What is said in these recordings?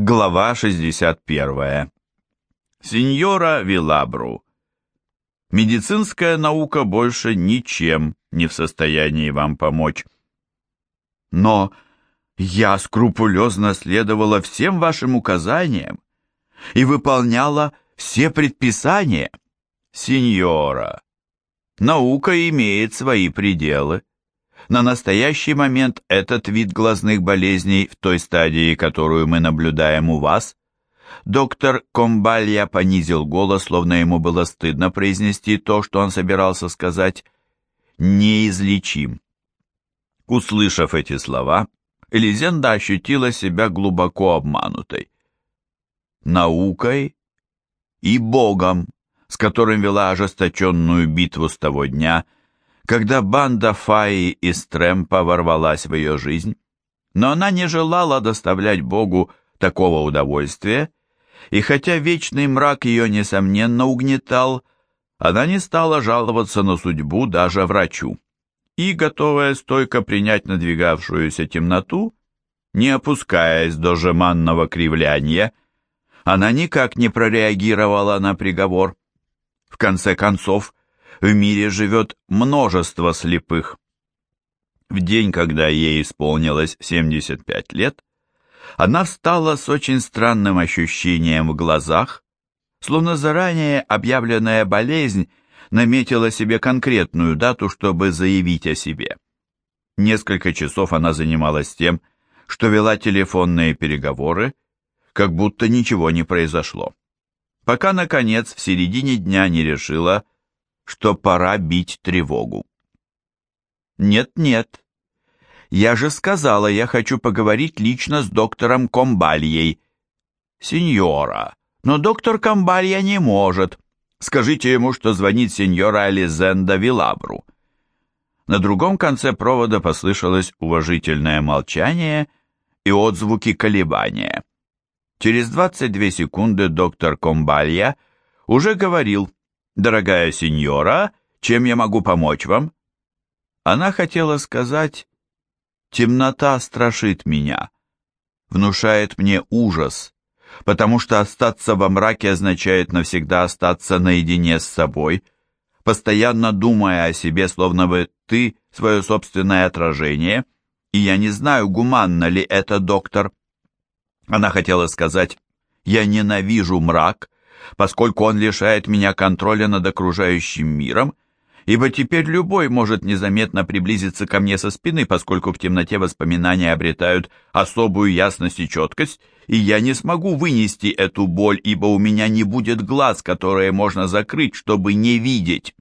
Глава 61. Сеньора Вилабру. Медицинская наука больше ничем не в состоянии вам помочь. Но я скрупулезно следовала всем вашим указаниям и выполняла все предписания. Сеньора, наука имеет свои пределы. На настоящий момент этот вид глазных болезней в той стадии, которую мы наблюдаем у вас, доктор Комбалья понизил голос, словно ему было стыдно произнести то, что он собирался сказать, неизлечим. Услышав эти слова, Элизенда ощутила себя глубоко обманутой. Наукой и Богом, с которым вела ожесточенную битву с того дня, — когда банда Фаи из Тремпа ворвалась в ее жизнь, но она не желала доставлять Богу такого удовольствия, и хотя вечный мрак ее, несомненно, угнетал, она не стала жаловаться на судьбу даже врачу, и, готовая стойко принять надвигавшуюся темноту, не опускаясь до жеманного кривляния, она никак не прореагировала на приговор. В конце концов, в мире живет множество слепых. В день, когда ей исполнилось 75 лет, она встала с очень странным ощущением в глазах, словно заранее объявленная болезнь наметила себе конкретную дату, чтобы заявить о себе. Несколько часов она занималась тем, что вела телефонные переговоры, как будто ничего не произошло. Пока, наконец, в середине дня не решила, что пора бить тревогу. «Нет-нет, я же сказала, я хочу поговорить лично с доктором Комбальей». «Сеньора, но доктор Комбалья не может. Скажите ему, что звонит сеньора Ализенда Вилабру». На другом конце провода послышалось уважительное молчание и отзвуки колебания. Через 22 секунды доктор Комбалья уже говорил «Дорогая сеньора, чем я могу помочь вам?» Она хотела сказать «Темнота страшит меня, внушает мне ужас, потому что остаться во мраке означает навсегда остаться наедине с собой, постоянно думая о себе, словно бы ты свое собственное отражение, и я не знаю, гуманно ли это, доктор». Она хотела сказать «Я ненавижу мрак», поскольку он лишает меня контроля над окружающим миром, ибо теперь любой может незаметно приблизиться ко мне со спины, поскольку в темноте воспоминания обретают особую ясность и четкость, и я не смогу вынести эту боль, ибо у меня не будет глаз, которые можно закрыть, чтобы не видеть.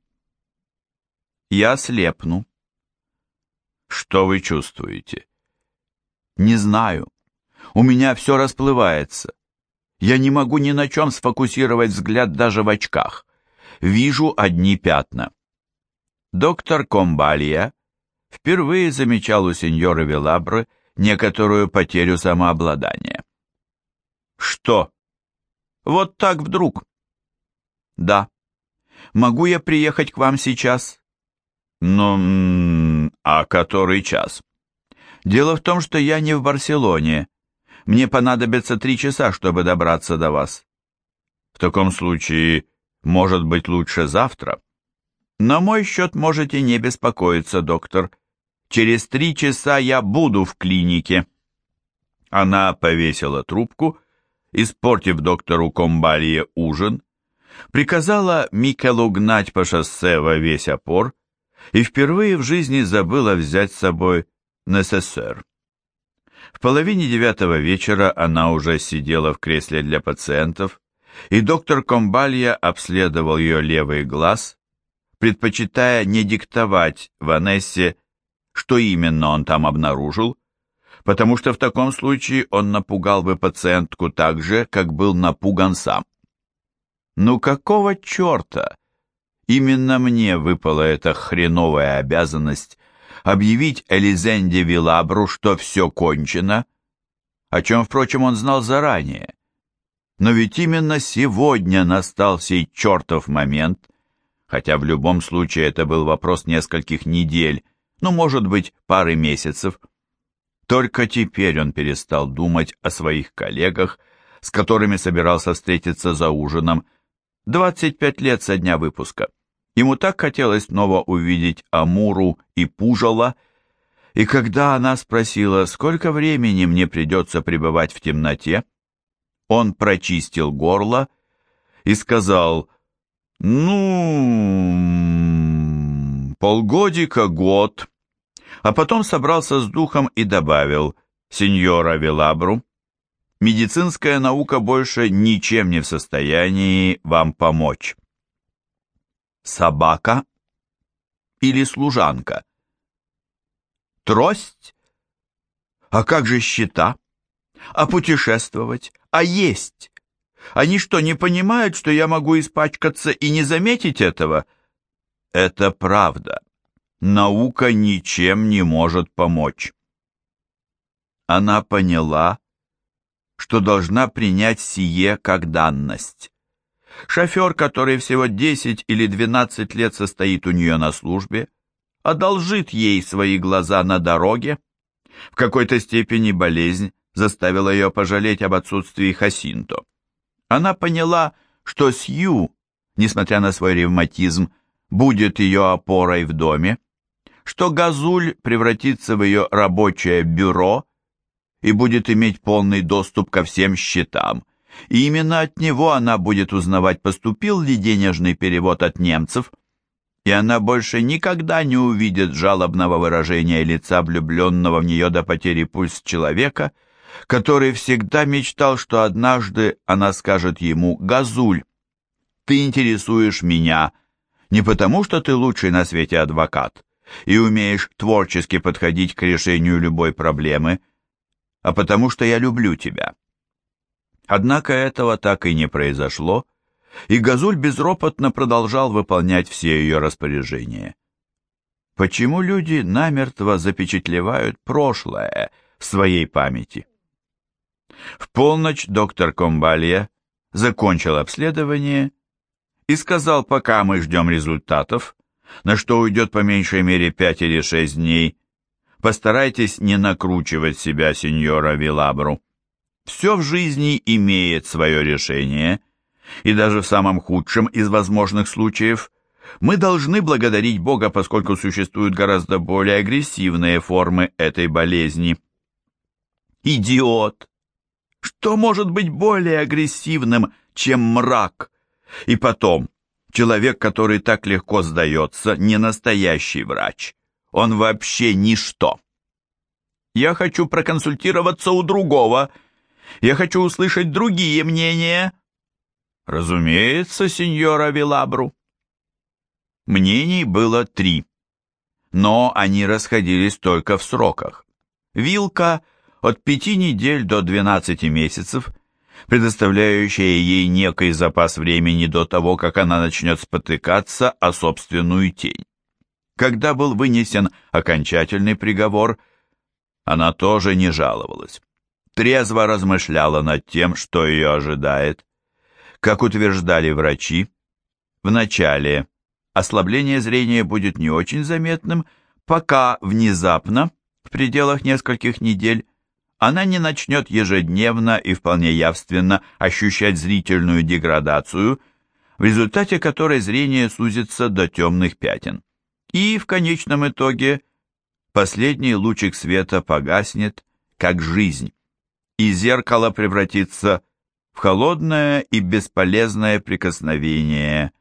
Я слепну. Что вы чувствуете? Не знаю. У меня все расплывается. Я не могу ни на чем сфокусировать взгляд даже в очках. Вижу одни пятна. Доктор Комбалия впервые замечал у сеньора Велабры некоторую потерю самообладания. «Что? Вот так вдруг?» «Да. Могу я приехать к вам сейчас?» «Ну, а который час?» «Дело в том, что я не в Барселоне, мне понадобится три часа, чтобы добраться до вас. В таком случае, может быть, лучше завтра? На мой счет можете не беспокоиться, доктор. Через три часа я буду в клинике. Она повесила трубку, испортив доктору Комбалье ужин, приказала Микелу гнать по шоссе во весь опор и впервые в жизни забыла взять с собой НССР. В половине девятого вечера она уже сидела в кресле для пациентов, и доктор Комбалья обследовал ее левый глаз, предпочитая не диктовать Ванессе, что именно он там обнаружил, потому что в таком случае он напугал бы пациентку так же, как был напуган сам. «Ну какого черта? Именно мне выпала эта хреновая обязанность объявить Элизенде Вилабру, что все кончено, о чем, впрочем, он знал заранее. Но ведь именно сегодня настал сей чертов момент, хотя в любом случае это был вопрос нескольких недель, ну, может быть, пары месяцев. Только теперь он перестал думать о своих коллегах, с которыми собирался встретиться за ужином, 25 лет со дня выпуска. Ему так хотелось снова увидеть Амуру и Пужала, и когда она спросила, сколько времени мне придется пребывать в темноте, он прочистил горло и сказал, «Ну, полгодика, год». А потом собрался с духом и добавил, «Сеньора Вилабру, медицинская наука больше ничем не в состоянии вам помочь». Собака или служанка? Трость? А как же счета? А путешествовать? А есть? Они что, не понимают, что я могу испачкаться и не заметить этого? Это правда. Наука ничем не может помочь. Она поняла, что должна принять сие как данность. Шофер, который всего 10 или 12 лет состоит у нее на службе, одолжит ей свои глаза на дороге. В какой-то степени болезнь заставила ее пожалеть об отсутствии Хасинто. Она поняла, что Сью, несмотря на свой ревматизм, будет ее опорой в доме, что Газуль превратится в ее рабочее бюро и будет иметь полный доступ ко всем счетам, и именно от него она будет узнавать, поступил ли денежный перевод от немцев, и она больше никогда не увидит жалобного выражения лица влюбленного в нее до потери пульс человека, который всегда мечтал, что однажды она скажет ему «Газуль, ты интересуешь меня не потому, что ты лучший на свете адвокат и умеешь творчески подходить к решению любой проблемы, а потому что я люблю тебя». Однако этого так и не произошло, и Газуль безропотно продолжал выполнять все ее распоряжения. Почему люди намертво запечатлевают прошлое в своей памяти? В полночь доктор Комбалья закончил обследование и сказал, пока мы ждем результатов, на что уйдет по меньшей мере пять или шесть дней, постарайтесь не накручивать себя, сеньора Вилабру. Все в жизни имеет свое решение, и даже в самом худшем из возможных случаев мы должны благодарить Бога, поскольку существуют гораздо более агрессивные формы этой болезни. Идиот! Что может быть более агрессивным, чем мрак? И потом, человек, который так легко сдается, не настоящий врач. Он вообще ничто. Я хочу проконсультироваться у другого – я хочу услышать другие мнения. Разумеется, сеньора Вилабру. Мнений было три, но они расходились только в сроках. Вилка от пяти недель до двенадцати месяцев, предоставляющая ей некий запас времени до того, как она начнет спотыкаться о собственную тень. Когда был вынесен окончательный приговор, она тоже не жаловалась трезво размышляла над тем, что ее ожидает. Как утверждали врачи, вначале ослабление зрения будет не очень заметным, пока внезапно, в пределах нескольких недель, она не начнет ежедневно и вполне явственно ощущать зрительную деградацию, в результате которой зрение сузится до темных пятен. И в конечном итоге последний лучик света погаснет, как жизнь и зеркало превратится в холодное и бесполезное прикосновение,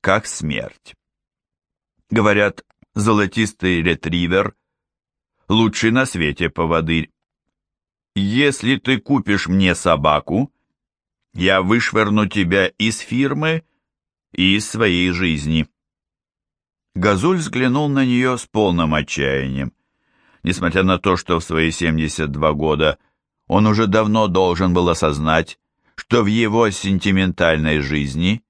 как смерть. Говорят, золотистый ретривер – лучший на свете поводырь. Если ты купишь мне собаку, я вышвырну тебя из фирмы и из своей жизни. Газуль взглянул на нее с полным отчаянием. Несмотря на то, что в свои 72 года – он уже давно должен был осознать, что в его сентиментальной жизни,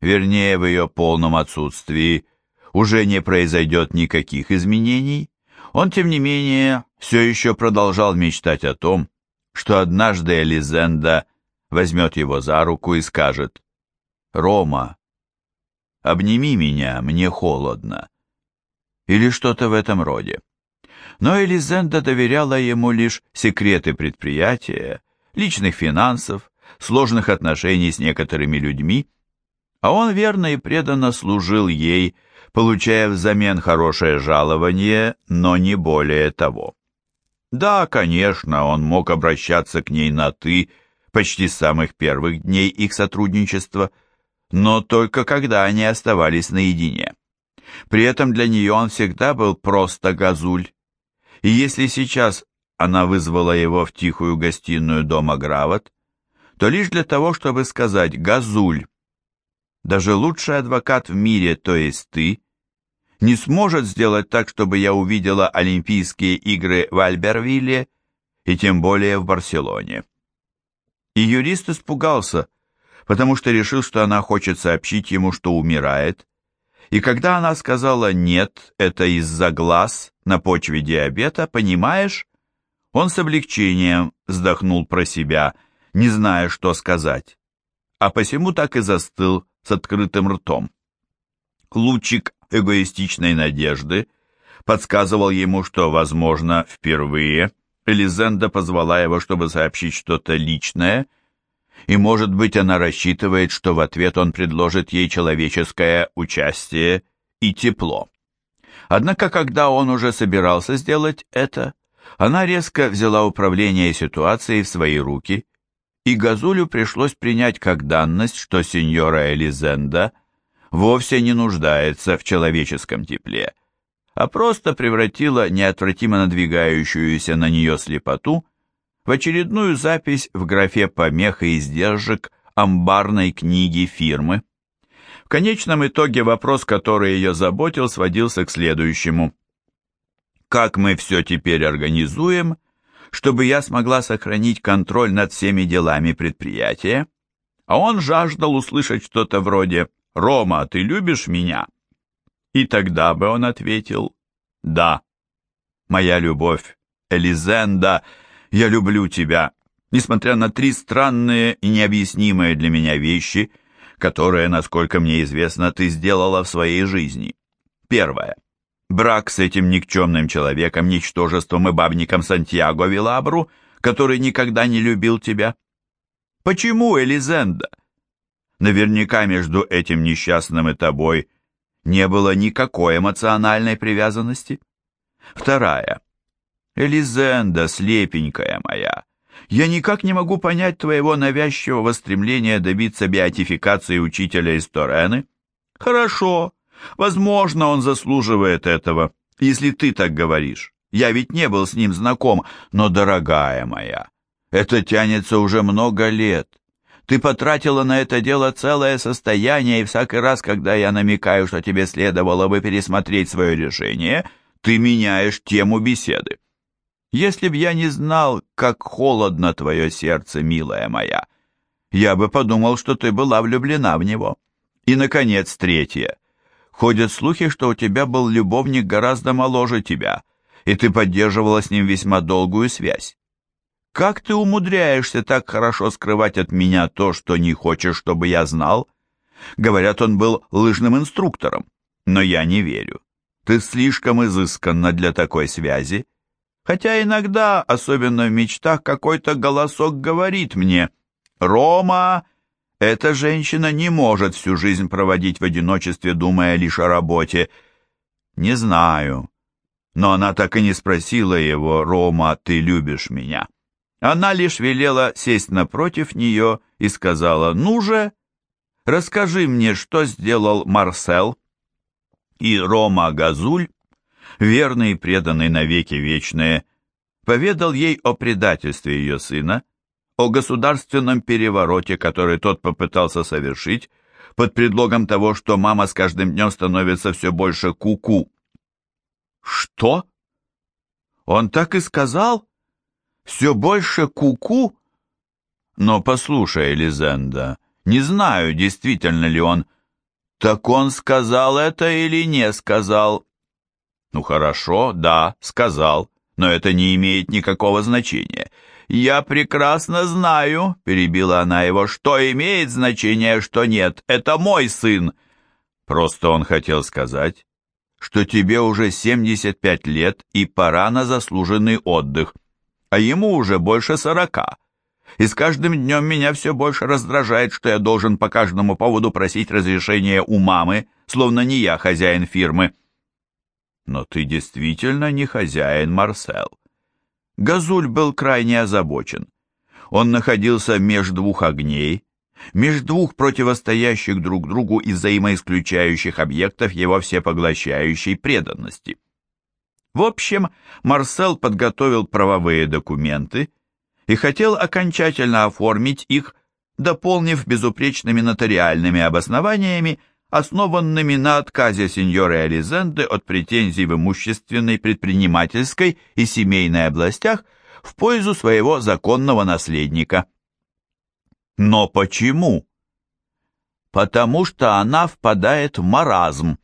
вернее в ее полном отсутствии, уже не произойдет никаких изменений, он, тем не менее, все еще продолжал мечтать о том, что однажды Элизенда возьмет его за руку и скажет «Рома, обними меня, мне холодно» или что-то в этом роде. Но Элизенда доверяла ему лишь секреты предприятия, личных финансов, сложных отношений с некоторыми людьми, а он верно и преданно служил ей, получая взамен хорошее жалование, но не более того. Да, конечно, он мог обращаться к ней на «ты» почти с самых первых дней их сотрудничества, но только когда они оставались наедине. При этом для нее он всегда был просто газуль. И если сейчас она вызвала его в тихую гостиную дома Гравот, то лишь для того, чтобы сказать «газуль». Даже лучший адвокат в мире, то есть ты, не сможет сделать так, чтобы я увидела Олимпийские игры в Альбервилле и тем более в Барселоне. И юрист испугался, потому что решил, что она хочет сообщить ему, что умирает, и когда она сказала «нет, это из-за глаз на почве диабета, понимаешь?» Он с облегчением вздохнул про себя, не зная, что сказать, а посему так и застыл с открытым ртом. Лучик эгоистичной надежды подсказывал ему, что, возможно, впервые Элизенда позвала его, чтобы сообщить что-то личное, и, может быть, она рассчитывает, что в ответ он предложит ей человеческое участие и тепло. Однако, когда он уже собирался сделать это, она резко взяла управление ситуацией в свои руки, и Газулю пришлось принять как данность, что сеньора Элизенда – вовсе не нуждается в человеческом тепле, а просто превратила неотвратимо надвигающуюся на нее слепоту в очередную запись в графе помех и издержек амбарной книги фирмы. В конечном итоге вопрос, который ее заботил, сводился к следующему. Как мы все теперь организуем, чтобы я смогла сохранить контроль над всеми делами предприятия? А он жаждал услышать что-то вроде «Рома, ты любишь меня?» И тогда бы он ответил «Да, моя любовь, Элизенда, я люблю тебя, несмотря на три странные и необъяснимые для меня вещи, которые, насколько мне известно, ты сделала в своей жизни. Первое. Брак с этим никчемным человеком, ничтожеством и бабником Сантьяго Вилабру, который никогда не любил тебя. Почему, Элизенда? Наверняка между этим несчастным и тобой не было никакой эмоциональной привязанности. Вторая. Элизенда, слепенькая моя, я никак не могу понять твоего навязчивого стремления добиться беатификации учителя из Торены. Хорошо, возможно, он заслуживает этого, если ты так говоришь. Я ведь не был с ним знаком, но, дорогая моя, это тянется уже много лет. Ты потратила на это дело целое состояние, и всякий раз, когда я намекаю, что тебе следовало бы пересмотреть свое решение, ты меняешь тему беседы. Если б я не знал, как холодно твое сердце, милая моя, я бы подумал, что ты была влюблена в него. И, наконец, третье. Ходят слухи, что у тебя был любовник гораздо моложе тебя, и ты поддерживала с ним весьма долгую связь. Как ты умудряешься так хорошо скрывать от меня то, что не хочешь, чтобы я знал? Говорят, он был лыжным инструктором, но я не верю. Ты слишком изысканна для такой связи. Хотя иногда, особенно в мечтах, какой-то голосок говорит мне, «Рома, эта женщина не может всю жизнь проводить в одиночестве, думая лишь о работе». Не знаю, но она так и не спросила его, «Рома, ты любишь меня?» Она лишь велела сесть напротив нее и сказала, «Ну же, расскажи мне, что сделал Марсел». И Рома Газуль, верный и преданный навеки вечные, поведал ей о предательстве ее сына, о государственном перевороте, который тот попытался совершить, под предлогом того, что мама с каждым днем становится все больше куку. -ку. «Что? Он так и сказал?» все больше куку? -ку? Но послушай, Элизенда, не знаю, действительно ли он... Так он сказал это или не сказал? Ну хорошо, да, сказал, но это не имеет никакого значения. Я прекрасно знаю, перебила она его, что имеет значение, что нет. Это мой сын. Просто он хотел сказать, что тебе уже 75 лет и пора на заслуженный отдых, а ему уже больше сорока. И с каждым днем меня все больше раздражает, что я должен по каждому поводу просить разрешения у мамы, словно не я хозяин фирмы. Но ты действительно не хозяин, Марсел. Газуль был крайне озабочен. Он находился между двух огней, между двух противостоящих друг другу и взаимоисключающих объектов его всепоглощающей преданности. В общем, Марсел подготовил правовые документы и хотел окончательно оформить их, дополнив безупречными нотариальными обоснованиями, основанными на отказе сеньора Элизенды от претензий в имущественной, предпринимательской и семейной областях в пользу своего законного наследника. Но почему? Потому что она впадает в маразм.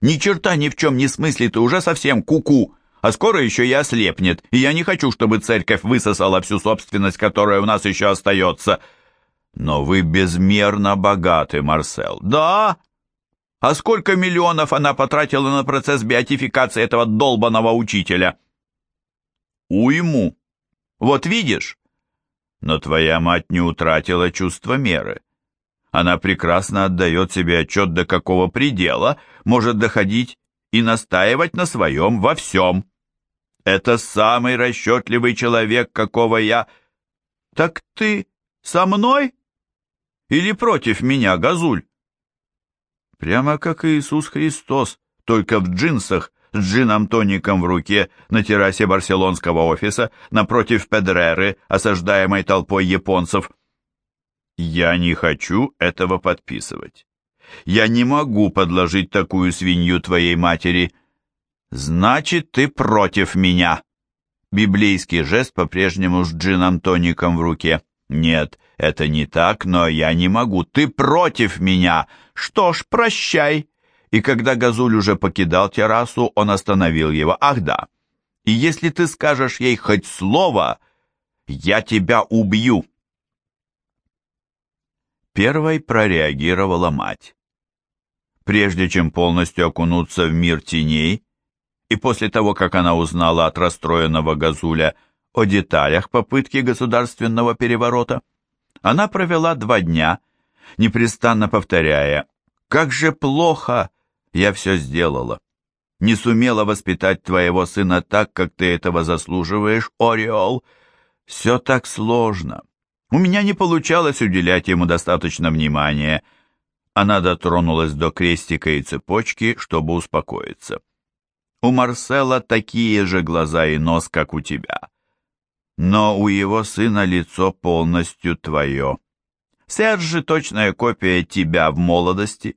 Ни черта ни в чем не смыслит и уже совсем куку, -ку, а скоро еще и ослепнет, и я не хочу, чтобы церковь высосала всю собственность, которая у нас еще остается. Но вы безмерно богаты, Марсел. Да? А сколько миллионов она потратила на процесс беатификации этого долбаного учителя? Уйму. Вот видишь? Но твоя мать не утратила чувство меры. Она прекрасно отдает себе отчет, до какого предела может доходить и настаивать на своем во всем. Это самый расчетливый человек, какого я... Так ты со мной? Или против меня, Газуль? Прямо как Иисус Христос, только в джинсах, с джином-тоником в руке на террасе барселонского офиса напротив Педреры, осаждаемой толпой японцев. Я не хочу этого подписывать. Я не могу подложить такую свинью твоей матери. Значит, ты против меня. Библейский жест по-прежнему с джином-тоником в руке. Нет, это не так, но я не могу. Ты против меня. Что ж, прощай. И когда Газуль уже покидал террасу, он остановил его. «Ах да! И если ты скажешь ей хоть слово, я тебя убью!» Первой прореагировала мать. Прежде чем полностью окунуться в мир теней, и после того, как она узнала от расстроенного Газуля о деталях попытки государственного переворота, она провела два дня, непрестанно повторяя «Как же плохо!» я все сделала. Не сумела воспитать твоего сына так, как ты этого заслуживаешь, Ореол. Все так сложно. У меня не получалось уделять ему достаточно внимания. Она дотронулась до крестика и цепочки, чтобы успокоиться. У Марсела такие же глаза и нос, как у тебя. Но у его сына лицо полностью твое. Серж же точная копия тебя в молодости.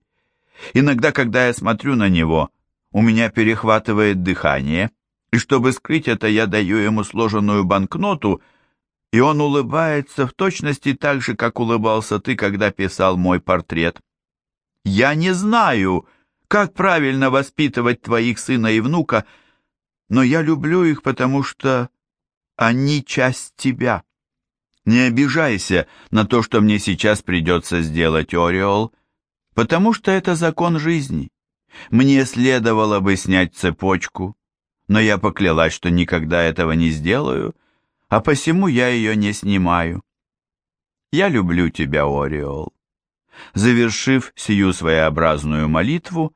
Иногда, когда я смотрю на него, у меня перехватывает дыхание, и чтобы скрыть это, я даю ему сложенную банкноту, и он улыбается в точности так же, как улыбался ты, когда писал мой портрет. Я не знаю, как правильно воспитывать твоих сына и внука, но я люблю их, потому что они часть тебя. Не обижайся на то, что мне сейчас придется сделать, Ореол, — потому что это закон жизни. Мне следовало бы снять цепочку, но я поклялась, что никогда этого не сделаю, а посему я ее не снимаю. Я люблю тебя, Ореол. Завершив сию своеобразную молитву,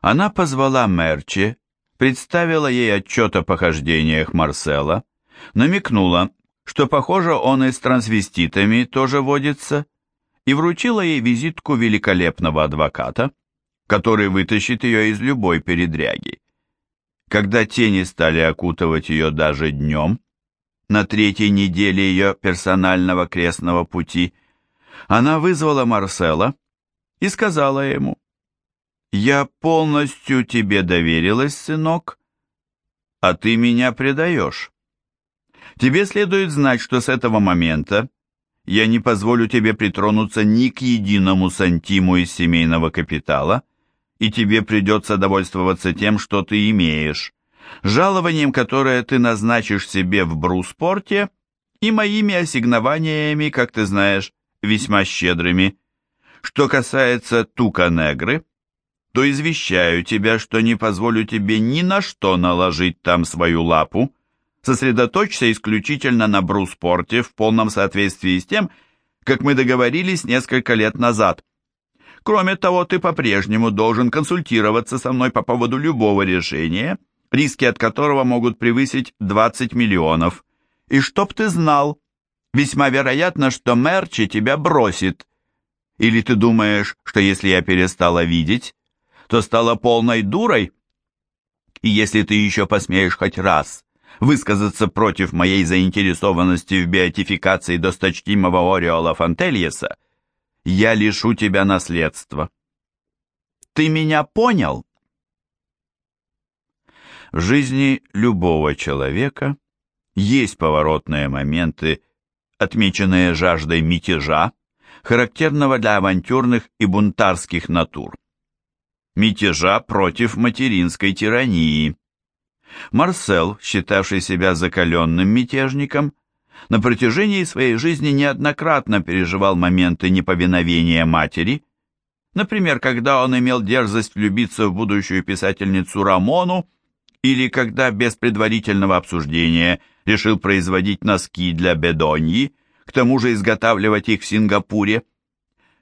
она позвала Мерче, представила ей отчет о похождениях Марсела, намекнула, что, похоже, он и с трансвеститами тоже водится, и вручила ей визитку великолепного адвоката, который вытащит ее из любой передряги. Когда тени стали окутывать ее даже днем, на третьей неделе ее персонального крестного пути, она вызвала Марсела и сказала ему, «Я полностью тебе доверилась, сынок, а ты меня предаешь. Тебе следует знать, что с этого момента я не позволю тебе притронуться ни к единому сантиму из семейного капитала, и тебе придется довольствоваться тем, что ты имеешь, жалованием, которое ты назначишь себе в Бруспорте, и моими ассигнованиями, как ты знаешь, весьма щедрыми. Что касается Тука-Негры, то извещаю тебя, что не позволю тебе ни на что наложить там свою лапу. Сосредоточься исключительно на бруспорте в полном соответствии с тем, как мы договорились несколько лет назад. Кроме того, ты по-прежнему должен консультироваться со мной по поводу любого решения, риски от которого могут превысить 20 миллионов. И чтоб ты знал, весьма вероятно, что Мерчи тебя бросит. Или ты думаешь, что если я перестала видеть, то стала полной дурой? И если ты еще посмеешь хоть раз высказаться против моей заинтересованности в беатификации досточтимого Ореола Фантельеса, я лишу тебя наследства. Ты меня понял? В жизни любого человека есть поворотные моменты, отмеченные жаждой мятежа, характерного для авантюрных и бунтарских натур. Мятежа против материнской тирании. Марсел, считавший себя закаленным мятежником, на протяжении своей жизни неоднократно переживал моменты неповиновения матери, например, когда он имел дерзость влюбиться в будущую писательницу Рамону, или когда без предварительного обсуждения решил производить носки для Бедоньи, к тому же изготавливать их в Сингапуре.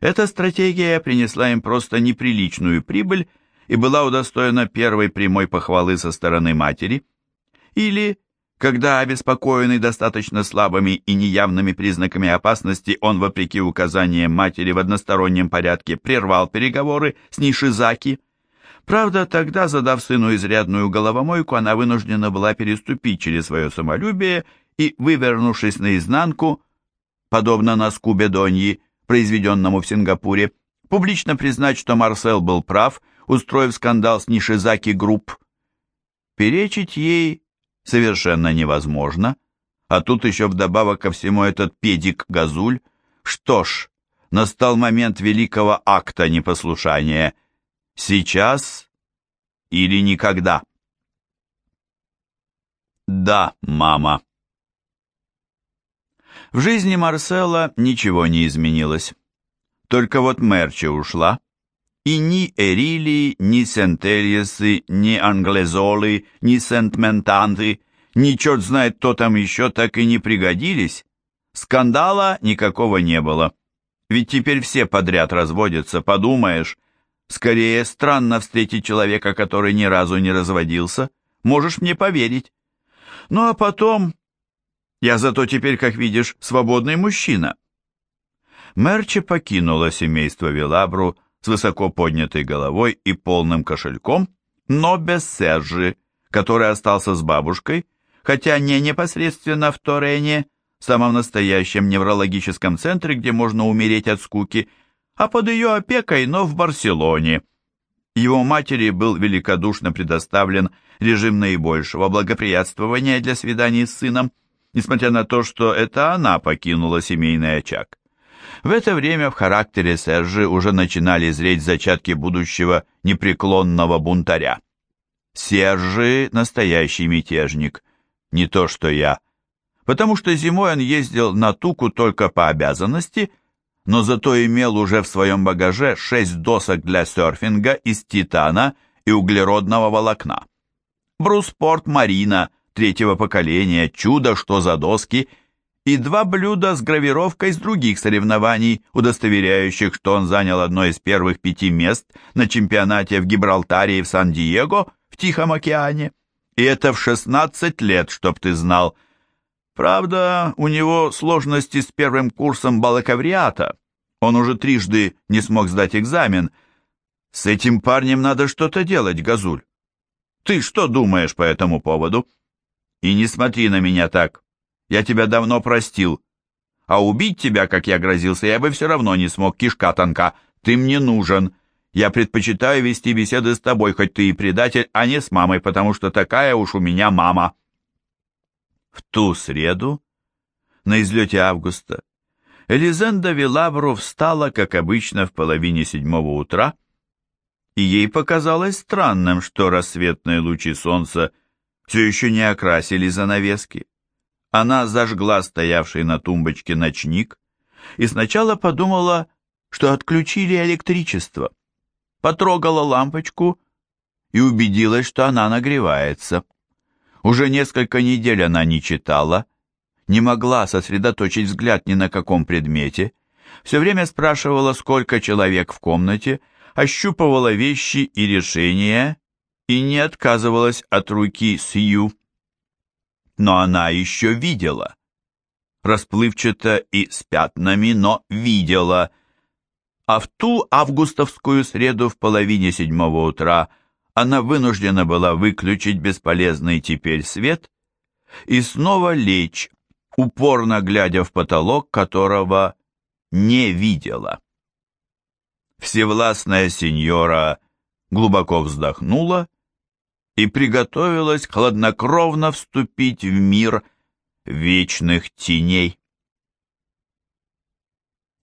Эта стратегия принесла им просто неприличную прибыль и была удостоена первой прямой похвалы со стороны матери. Или, когда, обеспокоенный достаточно слабыми и неявными признаками опасности, он, вопреки указаниям матери в одностороннем порядке, прервал переговоры с Нишизаки. Правда, тогда, задав сыну изрядную головомойку, она вынуждена была переступить через свое самолюбие и, вывернувшись наизнанку, подобно носку Бедоньи, произведенному в Сингапуре, публично признать, что Марсел был прав – устроив скандал с Нишизаки Групп. Перечить ей совершенно невозможно, а тут еще вдобавок ко всему этот педик Газуль. Что ж, настал момент великого акта непослушания. Сейчас или никогда. Да, мама. В жизни Марсела ничего не изменилось. Только вот Мерчи ушла, и ни Эрили, ни Сентельесы, ни Англезолы, ни Сентментанты, ни черт знает кто там еще так и не пригодились. Скандала никакого не было. Ведь теперь все подряд разводятся, подумаешь. Скорее, странно встретить человека, который ни разу не разводился. Можешь мне поверить. Ну а потом... Я зато теперь, как видишь, свободный мужчина. Мерчи покинула семейство Вилабру, с высоко поднятой головой и полным кошельком, но без Сержи, который остался с бабушкой, хотя не непосредственно в Торене, самом настоящем неврологическом центре, где можно умереть от скуки, а под ее опекой, но в Барселоне. Его матери был великодушно предоставлен режим наибольшего благоприятствования для свиданий с сыном, несмотря на то, что это она покинула семейный очаг. В это время в характере Сержи уже начинали зреть зачатки будущего непреклонного бунтаря. Сержи – настоящий мятежник, не то что я, потому что зимой он ездил на Туку только по обязанности, но зато имел уже в своем багаже шесть досок для серфинга из титана и углеродного волокна. Бруспорт Марина третьего поколения, чудо, что за доски – и два блюда с гравировкой с других соревнований, удостоверяющих, что он занял одно из первых пяти мест на чемпионате в Гибралтаре и в Сан-Диего в Тихом океане. И это в 16 лет, чтоб ты знал. Правда, у него сложности с первым курсом балаковриата. Он уже трижды не смог сдать экзамен. С этим парнем надо что-то делать, Газуль. Ты что думаешь по этому поводу? И не смотри на меня так. Я тебя давно простил. А убить тебя, как я грозился, я бы все равно не смог, кишка тонка. Ты мне нужен. Я предпочитаю вести беседы с тобой, хоть ты и предатель, а не с мамой, потому что такая уж у меня мама. В ту среду, на излете августа, Элизенда Вилабру встала, как обычно, в половине седьмого утра, и ей показалось странным, что рассветные лучи солнца все еще не окрасили занавески. Она зажгла стоявший на тумбочке ночник и сначала подумала, что отключили электричество. потрогала лампочку и убедилась, что она нагревается. Уже несколько недель она не читала, не могла сосредоточить взгляд ни на каком предмете, все время спрашивала, сколько человек в комнате, ощупывала вещи и решения и не отказывалась от руки Сью. Но она еще видела. Расплывчато и с пятнами, но видела. А в ту августовскую среду в половине седьмого утра она вынуждена была выключить бесполезный теперь свет и снова лечь, упорно глядя в потолок, которого не видела. Всевластная сеньора глубоко вздохнула и приготовилась хладнокровно вступить в мир вечных теней.